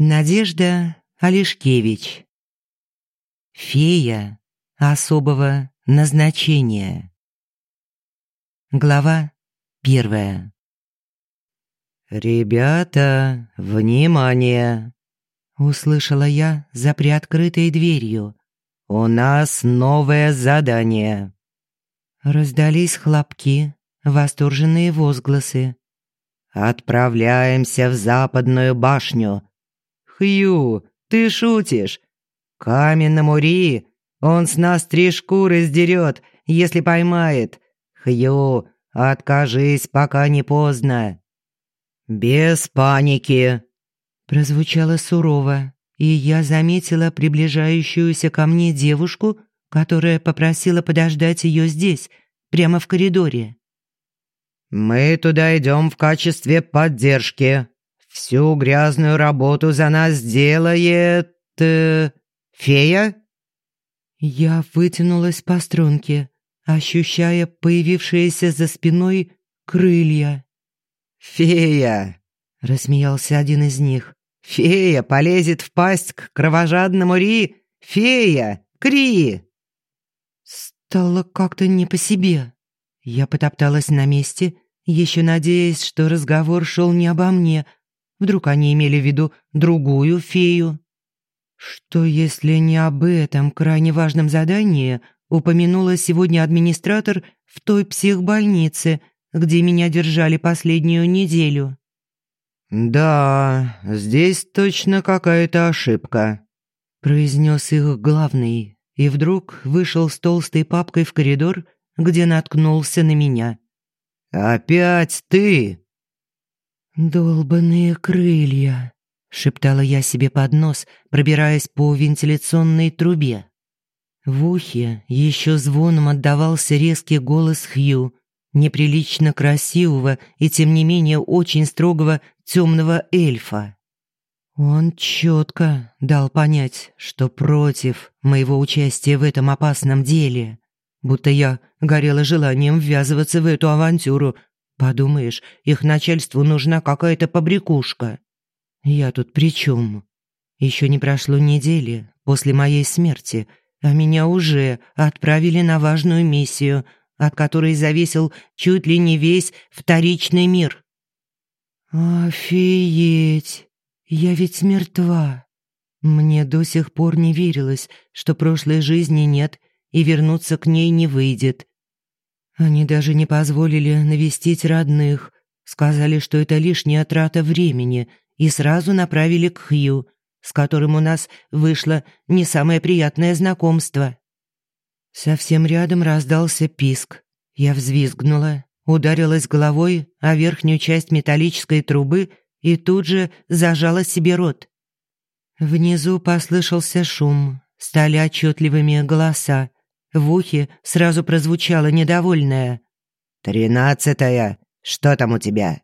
Надежда Олешкевич. Фея особого назначения. Глава первая. «Ребята, внимание!» — услышала я за приоткрытой дверью. «У нас новое задание!» Раздались хлопки, восторженные возгласы. «Отправляемся в западную башню!» «Хью, ты шутишь?» «Каменному Ри, он с нас три шкуры сдерет, если поймает. Хью, откажись, пока не поздно». «Без паники!» Прозвучало сурово, и я заметила приближающуюся ко мне девушку, которая попросила подождать ее здесь, прямо в коридоре. «Мы туда идем в качестве поддержки. Всю грязную работу за нас сделает... Э, фея?» Я вытянулась по струнке, ощущая появившиеся за спиной крылья. «Фея!» — рассмеялся один из них. «Фея полезет в пасть к кровожадному Ри! Фея! Кри!» Стало как-то не по себе. Я потопталась на месте, еще надеясь, что разговор шел не обо мне. Вдруг они имели в виду другую фею. Что если не об этом крайне важном задании упомянула сегодня администратор в той психбольнице, где меня держали последнюю неделю? «Да, здесь точно какая-то ошибка», — произнес их главный, и вдруг вышел с толстой папкой в коридор, где наткнулся на меня. «Опять ты?» «Долбанные крылья», — шептала я себе под нос, пробираясь по вентиляционной трубе. В ухе еще звоном отдавался резкий голос Хью, неприлично красивого и тем не менее очень строгого темного эльфа. Он четко дал понять, что против моего участия в этом опасном деле, будто я горела желанием ввязываться в эту авантюру. Подумаешь, их начальству нужна какая-то побрякушка. Я тут при чем? Еще не прошло недели после моей смерти, а меня уже отправили на важную миссию, от которой зависел чуть ли не весь вторичный мир. «Офигеть!» Я ведь мертва. Мне до сих пор не верилось, что прошлой жизни нет и вернуться к ней не выйдет. Они даже не позволили навестить родных, сказали, что это лишняя трата времени, и сразу направили к Хью, с которым у нас вышло не самое приятное знакомство. Совсем рядом раздался писк. Я взвизгнула, ударилась головой о верхнюю часть металлической трубы и тут же зажала себе рот. Внизу послышался шум, стали отчетливыми голоса. В ухе сразу прозвучало недовольное. «Тринадцатая, что там у тебя?»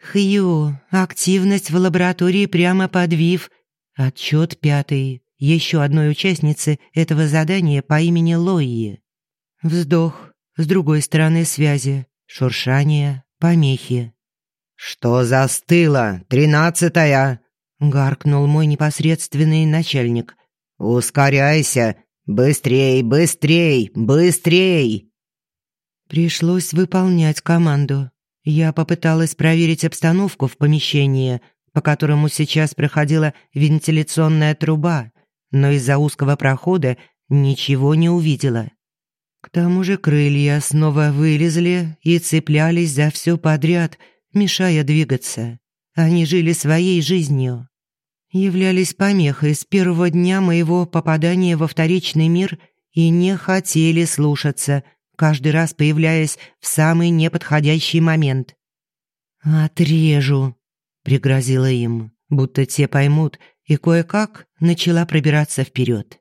«Хью, активность в лаборатории прямо подвив. Отчет пятый, еще одной участницы этого задания по имени Лои. Вздох, с другой стороны связи, шуршание, помехи. «Что застыло, тринадцатая?» — гаркнул мой непосредственный начальник. «Ускоряйся! Быстрей, быстрей, быстрей!» Пришлось выполнять команду. Я попыталась проверить обстановку в помещении, по которому сейчас проходила вентиляционная труба, но из-за узкого прохода ничего не увидела. К тому же крылья снова вылезли и цеплялись за все подряд — мешая двигаться. Они жили своей жизнью. Являлись помехой с первого дня моего попадания во вторичный мир и не хотели слушаться, каждый раз появляясь в самый неподходящий момент. «Отрежу», — пригрозила им, будто те поймут, и кое-как начала пробираться вперед.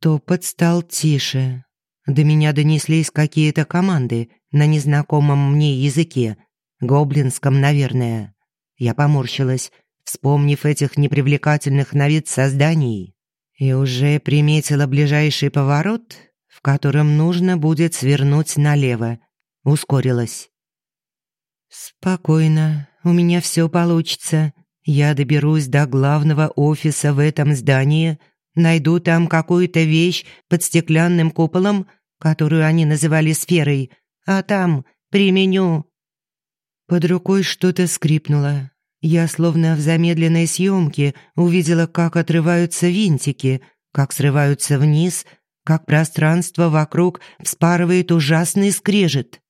Топот стал тише. До меня донеслись какие-то команды на незнакомом мне языке, Гоблинском, наверное. Я поморщилась, вспомнив этих непривлекательных на вид созданий, и уже приметила ближайший поворот, в котором нужно будет свернуть налево. Ускорилась. «Спокойно, у меня все получится. я доберусь до главного офиса в этом здании, найду там какую-то вещь под стеклянным куполом, которую они называли сферой, а там применю. Под рукой что-то скрипнуло. Я словно в замедленной съемке увидела, как отрываются винтики, как срываются вниз, как пространство вокруг вспарывает ужасный скрежет.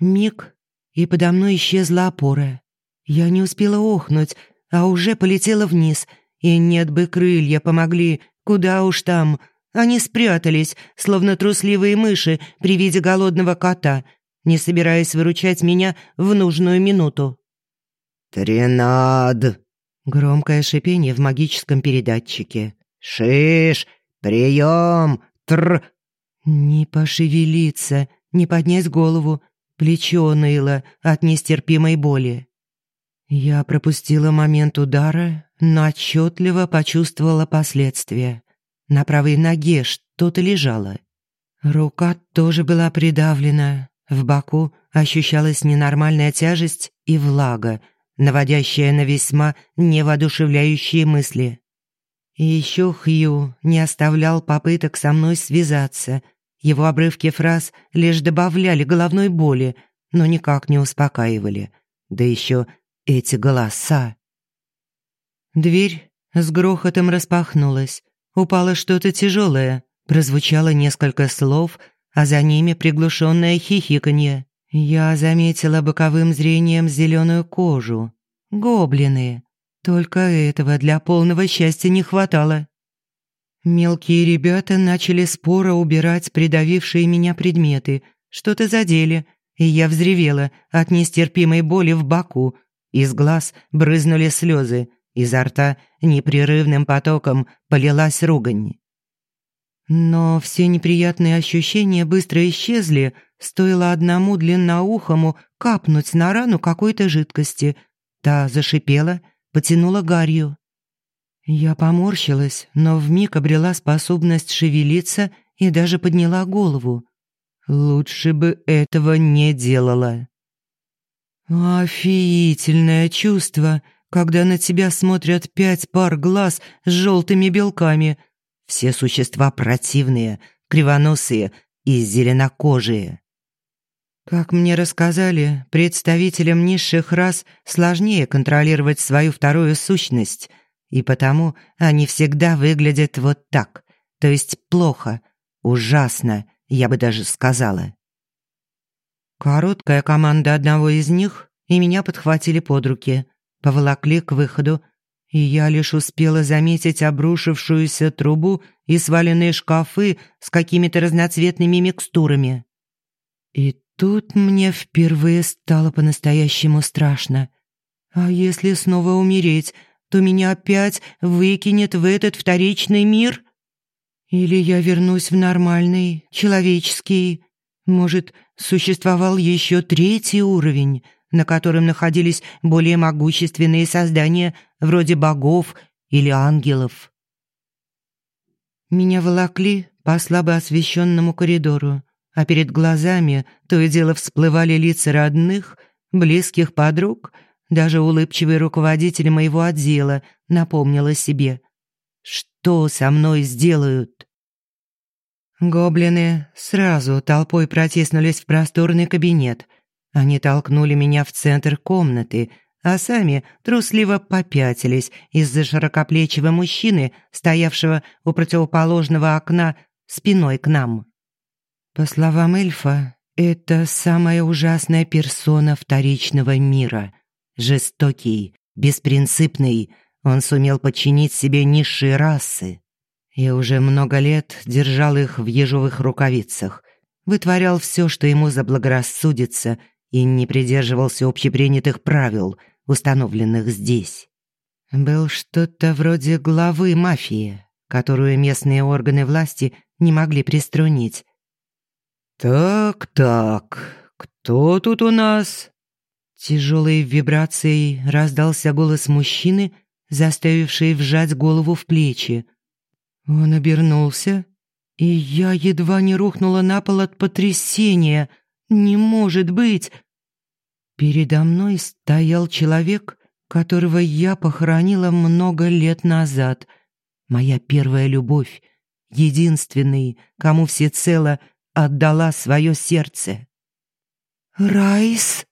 Миг, и подо мной исчезла опора. Я не успела охнуть, а уже полетела вниз, и нет бы крылья помогли, куда уж там. Они спрятались, словно трусливые мыши при виде голодного кота, не собираясь выручать меня в нужную минуту. «Тринад!» Громкое шипение в магическом передатчике. «Шиш! Прием! Тр!» Не пошевелиться, не поднять голову. Плечо ныло от нестерпимой боли. Я пропустила момент удара, но отчетливо почувствовала последствия. На правой ноге что-то лежало. Рука тоже была придавлена. В боку ощущалась ненормальная тяжесть и влага, наводящая на весьма невоодушевляющие мысли. И еще Хью не оставлял попыток со мной связаться. Его обрывки фраз лишь добавляли головной боли, но никак не успокаивали. Да еще эти голоса. Дверь с грохотом распахнулась. Упало что-то тяжелое. Прозвучало несколько слов, а за ними приглушенное хихиканье. Я заметила боковым зрением зеленую кожу. Гоблины. Только этого для полного счастья не хватало. Мелкие ребята начали споро убирать придавившие меня предметы. Что-то задели, и я взревела от нестерпимой боли в боку. Из глаз брызнули слезы, изо рта непрерывным потоком полилась ругань. Но все неприятные ощущения быстро исчезли, стоило одному длинноухому капнуть на рану какой-то жидкости. Та зашипела, потянула гарью. Я поморщилась, но вмиг обрела способность шевелиться и даже подняла голову. Лучше бы этого не делала. Офигительное чувство, когда на тебя смотрят пять пар глаз с желтыми белками – все существа противные, кривоносые и зеленокожие. Как мне рассказали, представителям низших рас сложнее контролировать свою вторую сущность, и потому они всегда выглядят вот так, то есть плохо, ужасно, я бы даже сказала. Короткая команда одного из них, и меня подхватили под руки, поволокли к выходу, и я лишь успела заметить обрушившуюся трубу и сваленные шкафы с какими-то разноцветными микстурами. И тут мне впервые стало по-настоящему страшно. А если снова умереть, то меня опять выкинет в этот вторичный мир? Или я вернусь в нормальный, человеческий? Может, существовал еще третий уровень — на котором находились более могущественные создания вроде богов или ангелов. Меня волокли по слабо освещенному коридору, а перед глазами то и дело всплывали лица родных, близких подруг, даже улыбчивый руководитель моего отдела напомнила себе. Что со мной сделают? Гоблины сразу толпой протиснулись в просторный кабинет – они толкнули меня в центр комнаты, а сами трусливо попятились из-за широкоплечего мужчины, стоявшего у противоположного окна спиной к нам. По словам эльфа, это самая ужасная персона вторичного мира. Жестокий, беспринципный, он сумел подчинить себе низшие расы. И уже много лет держал их в ежовых рукавицах, вытворял все, что ему заблагорассудится – и не придерживался общепринятых правил, установленных здесь. Был что-то вроде главы мафии, которую местные органы власти не могли приструнить. «Так-так, кто тут у нас?» Тяжелой вибрацией раздался голос мужчины, заставивший вжать голову в плечи. Он обернулся, и я едва не рухнула на пол от потрясения — не может быть! Передо мной стоял человек, которого я похоронила много лет назад. Моя первая любовь, единственный, кому всецело отдала свое сердце. «Райс?»